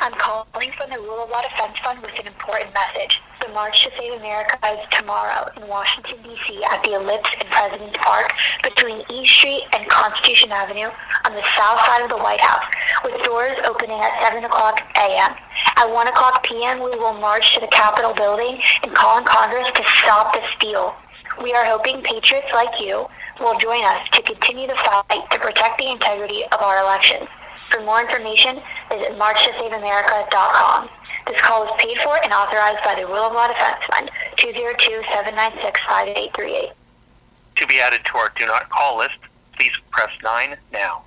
I'm calling from the Rule of Law Defense Fund with an important message. The March to Save America is tomorrow in Washington, D.C. at the Ellipse in President's Park between E Street and Constitution Avenue on the south side of the White House, with doors opening at 7 o'clock a.m. At 1 o'clock p.m., we will march to the Capitol building and call on Congress to stop the steal. We are hoping patriots like you will join us to continue the fight to protect the integrity of our elections. For more information, visit marchtosaveamerica.com. This call is paid for and authorized by the Rule of Law Defense Fund, 202-796-5838. To be added to our do not call list, please press 9 now.